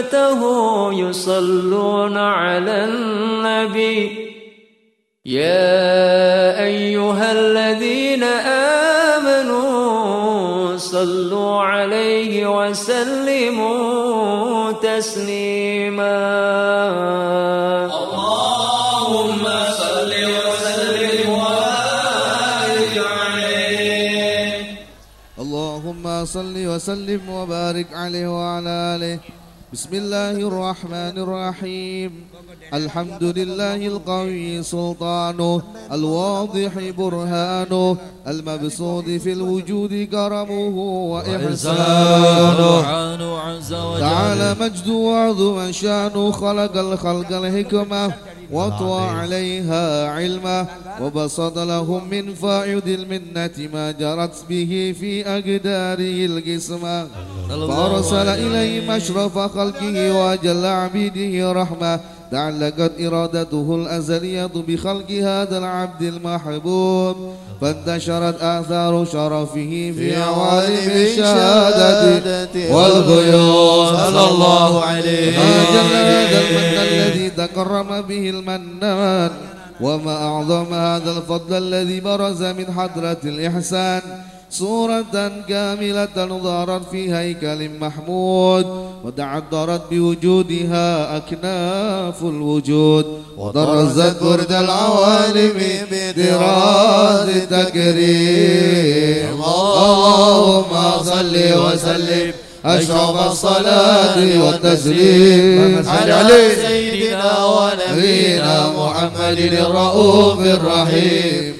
وملائكته يصلون على النبي. يا أيها الذين آمنوا صلوا عليه وسلموا تسليما. اللهم صل وسلم وبارك عليه. اللهم صل وسلم وبارك عليه وعلى آله. بسم الله الرحمن الرحيم. الحمد لله القوي سلطانه الواضح برهانه المبسوط في الوجود كرمه وإحسانه. عنه عز وجل. تعالى مجد وعظم شأنه خلق الخلق الحكمة. وطوى عليها علمه وبسط لهم من فائد المنة ما جرت به في أقداره القسمة. فأرسل إليهم أشرف خلقه وأجل عبيده رحمة. تعلقت إرادته الأزلية بخلق هذا العبد المحبوب فانتشرت آثار شرفه في عوالم الشهادة والغيوب صلى الله عليه ما جل هذا المن الذي تكرم به المنان وما أعظم هذا الفضل الذي برز من حضرة الإحسان. صورة كاملة ظهرت في هيكل محمود وتعذرت بوجودها أكناف الوجود ودرزت برد العوالم بدراز التكريم. اللهم صل وسلم أشرف الصلاة والتسليم. على سيدنا ونبينا محمد الرؤوف الرحيم.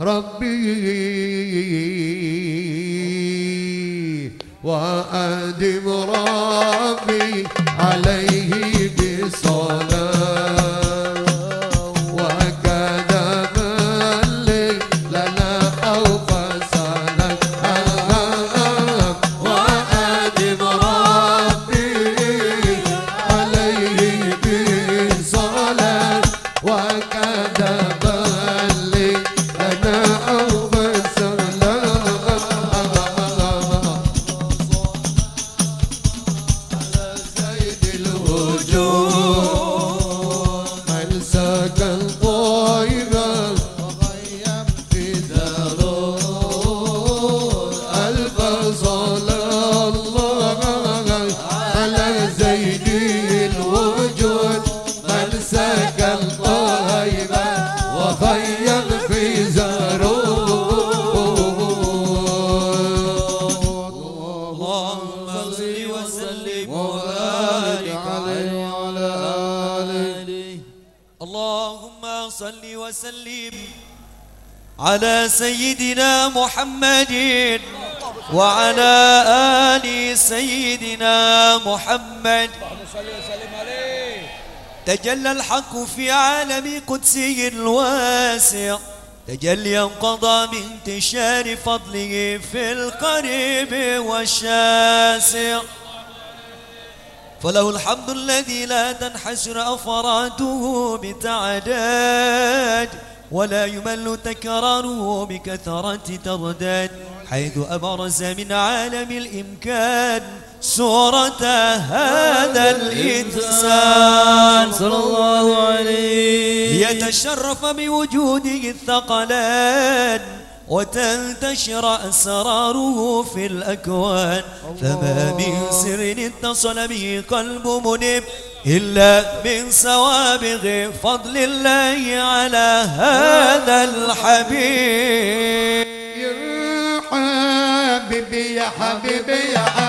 ربي وأدم على سيدنا محمد وعلى آل سيدنا محمد. تجلى الحق في عالم قدسه الواسع. تجليا قضى بانتشار فضله في القريب والشاسع. فله الحمد الذي لا تنحسر أفراده بتعداد. ولا يمل تكراره بكثرة ترداد حيث أبرز من عالم الإمكان صورة هذا الإنسان. صلى الله عليه. يتشرف بوجوده الثقلان وتنتشر أسراره في الأكوان. فما من سر اتصل به قلب منيب إلا من سوابغ فضل الله على هذا الحبيب. يا حبيبي يا حبيبي يا حبيبي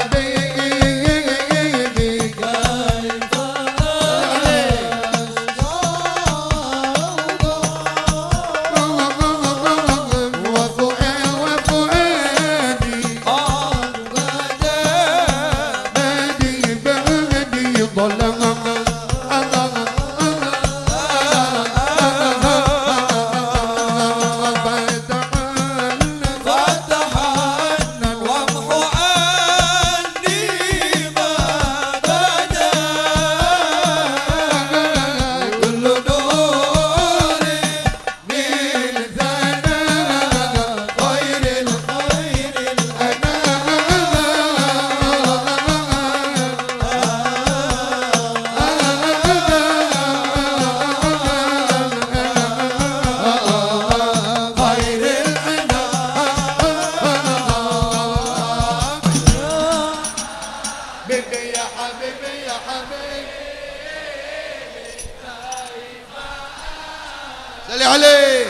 صلي عليه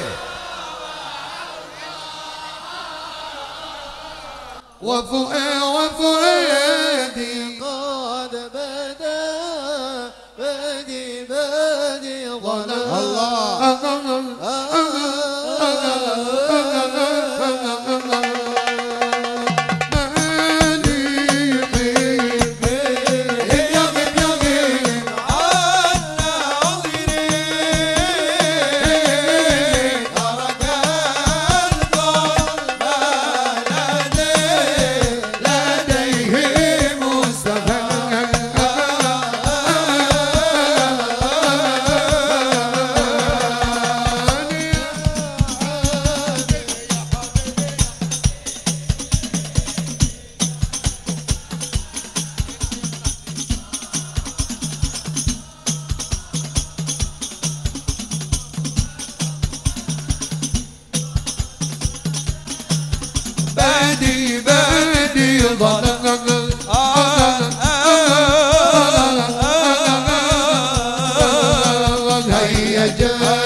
وفؤاد وفؤادي قد بدا بدي بدي ظلام لديه Yeah.